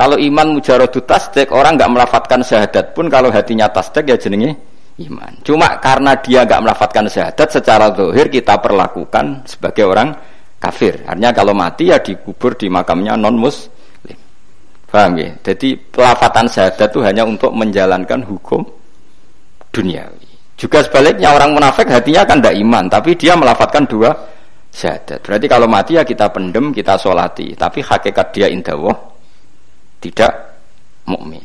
Kalau iman mujaradu tasdek orang nggak melafatkan syahadat pun kalau hatinya tasdek ya jenenge iman. Cuma karena dia nggak melafatkan syahadat secara zahir kita perlakukan sebagai orang kafir. Artinya kalau mati ya dikubur di makamnya non muslim. Paham ya? Jadi pelafatan syahadat itu hanya untuk menjalankan hukum duniawi. Juga sebaliknya orang munafik hatinya kan tidak iman, tapi dia melafatkan dua syahadat. Berarti kalau mati ya kita pendem, kita solati. Tapi hakikat dia indah tidak mukmin.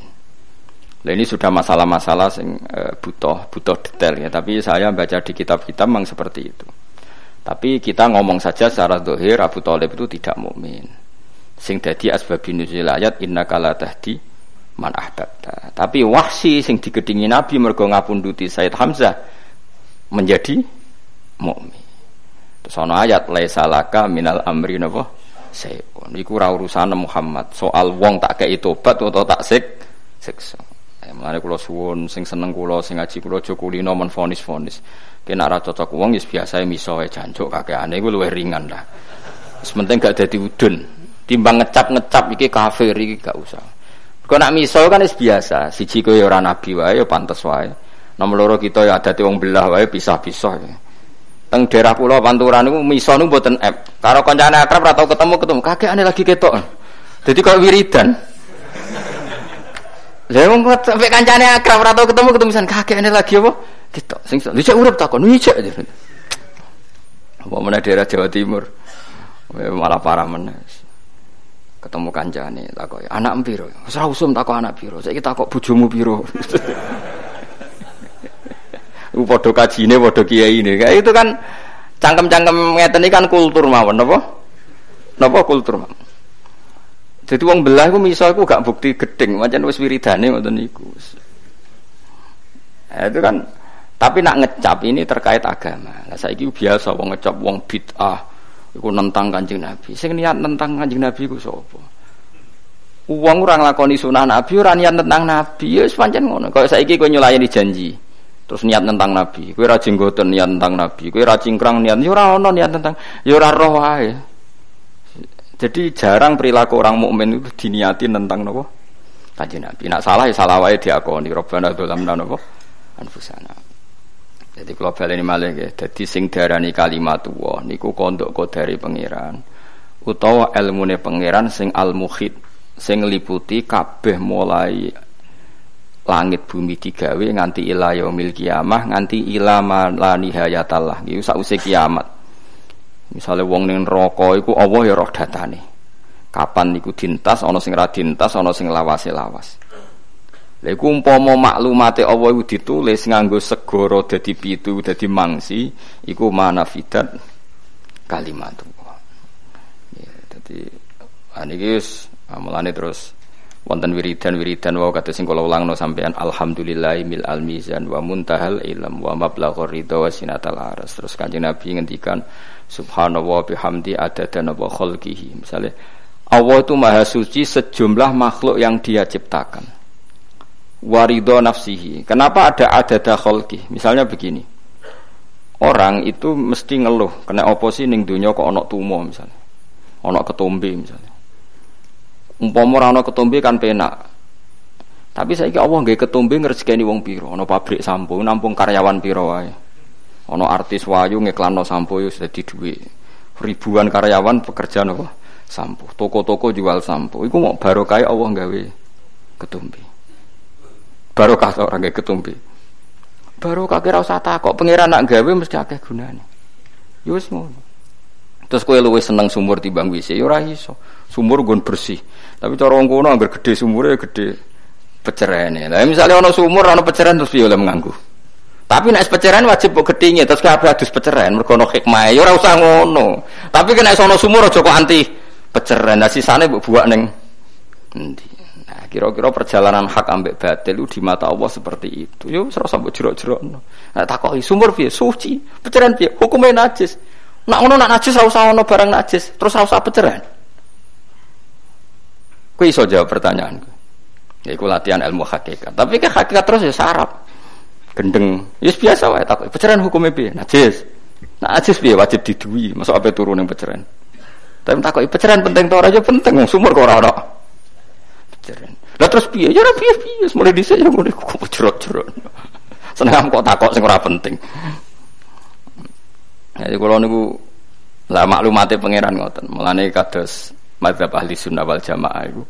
Nah ini sudah masalah-masalah sing e, butuh butuh detail ya. Tapi saya baca di kitab-kitab memang seperti itu. Tapi kita ngomong saja secara dohir Abu Talib itu tidak mukmin. Sing dadi asbabun nuzul ayat inna kala tahdi man ahbabta. Tapi wahsi sing digedingi Nabi mergo ngapunduti Said Hamzah menjadi mukmin. Terus ayat laisa laka minal amri napa sayun. Iku ora urusan Muhammad. Soal wong tak kei tobat atau tak sik siksa. Ya, mulane kula suwun sing seneng kula sing ngaji kula aja kulino men fonis-fonis. Kena ra cocok wong wis biasa miso wae jancuk kakekane iku luwih ringan lah. Sementing gak dadi udun. Timbang ngecap-ngecap iki kafir iki gak usah. Kau nak miso kan wis biasa. Siji kowe ora nabi wae ya pantes wae. Nomor loro kita ya adate wong belah wae pisah-pisah ya teng daerah pulau Panturan niku miso niku mboten app. Karo kancane akrab ora tau ketemu ketemu, kakek ane lagi ketok. Jadi kalau wiridan. Lah wong sampai kancane akrab ora tau ketemu ketemu san kakek ane lagi apa? Ketok. Sing dicek urip takon, dicek. Apa mana daerah Jawa Timur. Malah parah mana ketemu kancane takok anak piro wis ora usum takok anak piro saiki takok bojomu piro Padha kajine padha kiyaine. Kayak itu kan cangkem-cangkem ngeten iki kan kultur mawon napa? Napa kultur mawon. Jadi wong belah iku miso iku gak bukti gedeng, pancen wis wiridane ngoten niku. Nah, itu kan tapi nak ngecap ini terkait agama. Lah saiki biasa wong ngecap wong bid'ah iku nentang Kanjeng Nabi. Sing niat nentang Kanjeng Nabi iku sapa? Uang orang lakoni sunah Nabi, orang niat tentang Nabi, ya sepanjang ngono. Kalau saya kowe nyulayani janji, Terus niat tentang Nabi, kue rajin goten niat tentang Nabi, kue rajin kerang niat, yo ya ono niat tentang, yo ya roh wae. Jadi jarang perilaku orang mukmin itu diniati tentang nopo kaji Nabi. Nak salah ya salah wae diakoni. Robbana dolamna nopo anfusana. Jadi kalau ini malah ya, jadi sing darani kalimat wa niku kondok dari pangeran utawa ilmune pangeran sing al muhid sing liputi kabeh mulai langit bumi digawe nganti ila yaumil kiamah nganti ila la nihayatallah iku sausé kiamat. Misalnya wong ning neraka iku Allah ya roh datane. Kapan niku dintas ana sing ra dintas ana sing lawase lawas lha iku umpama maklumate Allah iku ditulis nganggo segara dadi pitu dadi mangsi iku manafidat kalimat ya dadi aniki amulane terus wonten wiridan-wiridan wa kata sing kula ulangno sampean alhamdulillah mil al mizan wa muntahal ilm wa mablaghur ridha wa sinatal aras. Terus kanjeng Nabi ngendikan subhanallah bihamdi adada wa khalqihi. Misalnya Allah itu maha suci sejumlah makhluk yang dia ciptakan. Warido nafsihi. Kenapa ada adada khalqi misalnya begini orang itu mesti ngeluh kena oposi ning dunia kok ono tumo misalnya. Ono ketombe misalnya Umpama ora ana ketombe kan penak. Tapi saiki Allah nggih ketombe ngrezekeni wong pira? Ana pabrik sampo nampung karyawan pira wae. Ana artis wayu ngiklanno sampo yo dadi dhuwit. Ribuan karyawan pekerja napa? Sampo. Toko-toko jual sampo. Iku mau barokah Allah gawe ketombe. Barokah ora gawe ketombe. Barokah kira usah takok pangeran nak gawe mesti akeh gunane. Yo wis ngono. Terus kowe luwih seneng sumur timbang WC, ya ora iso. Sumur gon bersih. Tapi cara wong kono anggar gede sumure ya gede pecerene. Lah misalnya ana sumur ana peceren terus piye oleh mengganggu. Tapi nek peceren wajib kok gedhinge terus kabeh adus peceren mergo ana hikmah ya ora usah ngono. Tapi nek ana sumur aja kok anti peceren. Nah sisane mbok buak ning endi. Nah, kira-kira perjalanan hak ambek batil di mata Allah seperti itu. Yo usah mbok jerok-jerok. Nah takoki sumur piye? Suci. Peceren piye? Hukumnya najis. Nak ngono nak najis ora ono barang najis, terus ora peceren. Kuwi iso jawab pertanyaanku. Ya iku latihan ilmu hakikat. Tapi ke hakikat terus ya sarap. Gendeng. Ya biasa wae tak peceren hukumnya piye? Najis. Nah ajis piye wajib didui, masuk apa turun yang peceran. Tapi takoki peceran penting to aja penting wong sumur kok ora ono. Peceran. Lah terus piye? Ya ora piye-piye, mulai dhisik ya ngene kok jerok-jerok. Seneng kok takok sing ora penting. Jadi kalau niku lah maklumatnya pangeran ngoten. Mulane kados madzhab ahli sunnah wal jamaah iku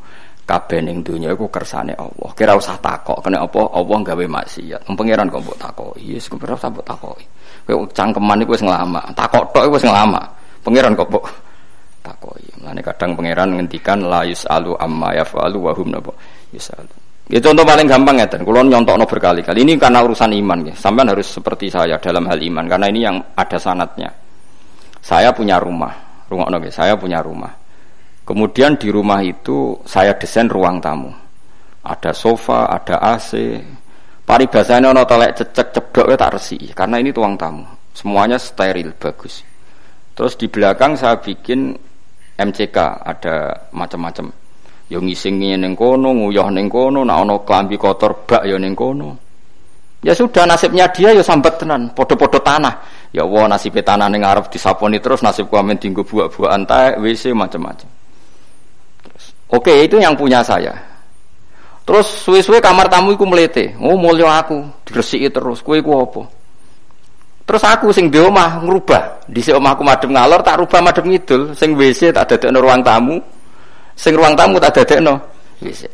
kabeh ning donya iku kersane Allah. Kira usah takok kena apa Allah gawe maksiat. Pangeran kok mbok takoki. Yes kok ora usah mbok takoki. Kowe cangkeman iku wis nglama. Takok tok iku wis nglama. Pangeran kok mbok takoki. Mulane kadang pangeran ngendikan la yusalu amma yafalu wa hum napa yusalu. Ya contoh paling gampang ya, kalau nyontokno berkali-kali. Ini karena urusan iman ya. Sampai harus seperti saya dalam hal iman karena ini yang ada sanatnya. Saya punya rumah, rumah no, saya punya rumah. Kemudian di rumah itu saya desain ruang tamu. Ada sofa, ada AC. Paribasanya ono telek cecek cebdok tak resi karena ini tuang tamu. Semuanya steril bagus. Terus di belakang saya bikin MCK ada macam-macam Ya ngising ning kono, nguyah ning kono, nak ana klambi kotor bak ya ning kono. Ya sudah nasibnya dia ya sambat tenan, podo-podo tanah. Ya Allah nasibnya tanah ning arep disaponi terus nasib amen tinggu buah-buahan taek WC macam-macam. Oke itu yang punya saya. Terus suwe-suwe kamar tamu iku melete. Oh mulya aku, diresiki terus. Kowe iku apa? Terus aku sing di omah ngrubah. Di omahku madem ngalor tak rubah madem ngidul. Sing WC tak dadekno ruang tamu. Sing ruang tamu tak dadekno.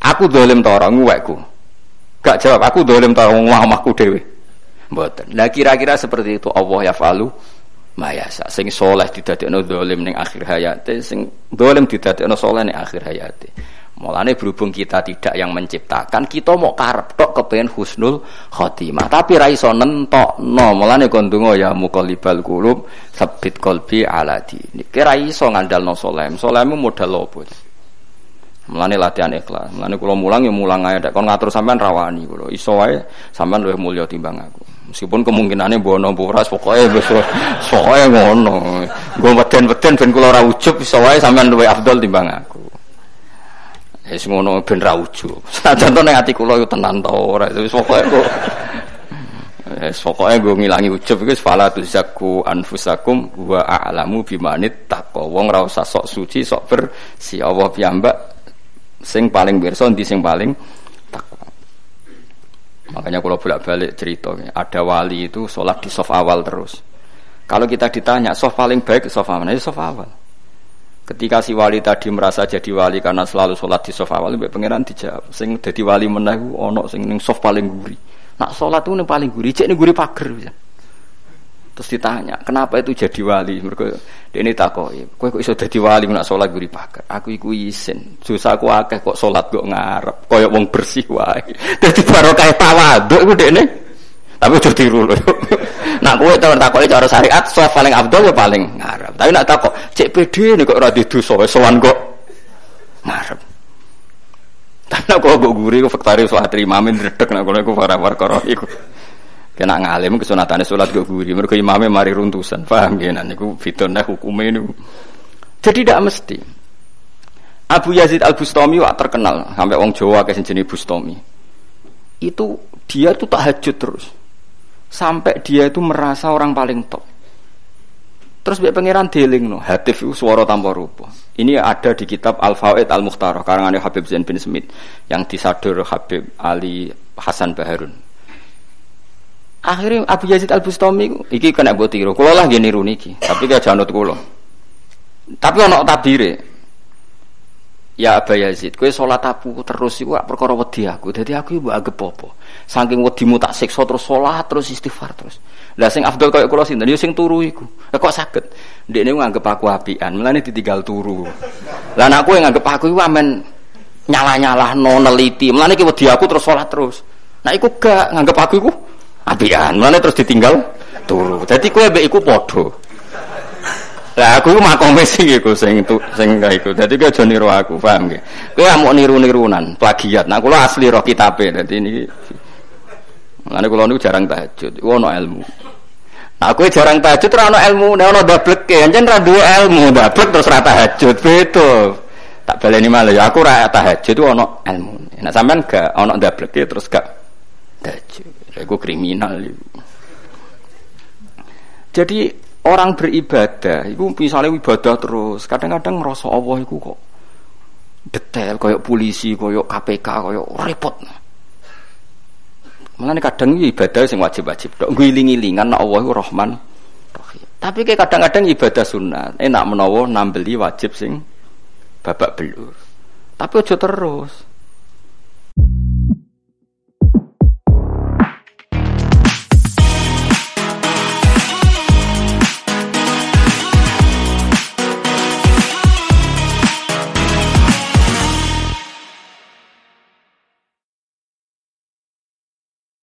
Aku dolim ta ora nguwekku. Gak jawab, aku dolim ta omahku dhewe. Mboten. Lah kira-kira seperti itu Allah ya falu mayasa sing soleh didadekno dolim ning akhir hayate sing dolim didadekno soleh ning akhir hayate Mulane berhubung kita tidak yang menciptakan, kita mau karep tok kepengen husnul khotimah. Tapi ra iso nentokno. Mulane kondungo ya muqallibal qulub, sabit qalbi ala dini. Kira iso ngandalno soleh. Solehmu modal opo? Mulane latihan ikhlas. Mulane kula mulang ya mulang ae kon ngatur sampean rawani kula. Iso wae sampean luwih mulya timbang aku. Meskipun kemungkinannya bono buras pokoknya wis pokoknya ngono. Gue weden-weden ben kula ora ujub iso wae sampean luwih afdol timbang aku. Wis ngono ben ra ujub. Senajan to ning ati tenan ora wis pokoke kok. Wis pokoke gue ngilangi ujub iku fala tuzakku anfusakum wa a'lamu bimanit taqwa. Wong ora usah sok suci, sok bersih. Allah piyambak sing paling pirsa ndi sing paling takwa. Makanya kalau bolak-balik cerita, ada wali itu sholat di soft awal terus. Kalau kita ditanya, soft paling baik soft mana? Ya soft awal. Ketika si wali tadi merasa jadi wali karena selalu sholat di soft awal, lebih pangeran dijawab. Sing jadi wali menahu ono sing ning soft paling gurih. Nak sholat itu paling gurih, cek nih gurih pager. Bisa. Terus ditanya, kenapa itu jadi wali? Mereka ini takoi, kue kok iso jadi wali nak sholat guri pakai. Aku iku isin, susah aku akeh kok sholat kok ngarep, koyok wong bersih wae. Baru kayak tawaduk itu dene. Tapi udah tiru loh. nah kue tahu takoi cara syariat, so paling abdul ya paling ngarep. Tapi nak takok, cek pede nih kok radit dosa, sowan kok ngarep. Tapi nak kok guri, kok faktari sholat imamin redek nak kalau aku para para iku. Kena ngalim kesunatannya sholat gue guri. Mereka imamnya mari runtusan. Paham ya? Nanti gue fitnah hukumnya ini. Jadi tidak mesti. Abu Yazid Al Bustami wak terkenal sampai wong Jawa kayak jenis Bustami. Itu dia tuh tahajud terus. Sampai dia itu merasa orang paling top. Terus biar pangeran dealing no, hatif suara tanpa rupa. Ini ada di kitab Al Fawaid Al Mukhtar karangan Habib Zain bin Smith yang disadur Habib Ali Hasan Baharun. Akhirnya Abu Yazid Al Bustami iki kena buat tiru. Kulo lah gini niru niki, tapi gak janut kulo. Tapi ono tabire. Ya Abu Yazid, kue sholat aku terus iku perkara wedi aku. Jadi aku ibu agak popo. Saking wedimu tak siksa terus sholat terus istighfar terus. Lah sing afdal kaya kula sinten? Ya sing turu iku. Kok saged? Ndekne nganggep aku apian, mulane ditinggal turu. Lah anakku yang nganggep aku iku amen nyala-nyalah no neliti. Mulane ki wedi aku terus sholat terus. Nah iku gak nganggep aku iku apian. Mana terus ditinggal turu. Jadi kue be iku podo lah aku makome sing iku sing tu sing gak iku. Dadi kowe aja niru aku paham nggih? Kowe mau niru-nirunan plagiat. Nah kula asli roh dadi ini Mulane kula niku jarang tahajud. Iku ono ilmu. Nah, aku jarang tahajud ora ono ilmu, nek ono dableke, anjen duwe ilmu, dablek terus ra tahajud, beda. Tak baleni malah ya aku ra tahajud itu ono ilmu. Nah, sampean gak ono dableke terus gak tahajud. Iku kriminal. Jadi orang beribadah itu misalnya ibadah terus kadang-kadang ngerasa Allah itu kok detail koyok polisi koyok KPK koyok repot Malah kadang ibadah sing wajib-wajib dok ngiling-ngilingan Allah itu Rahman Tapi kayak kadang-kadang ibadah sunat enak menawa nambeli wajib sing babak belur. Tapi aja terus.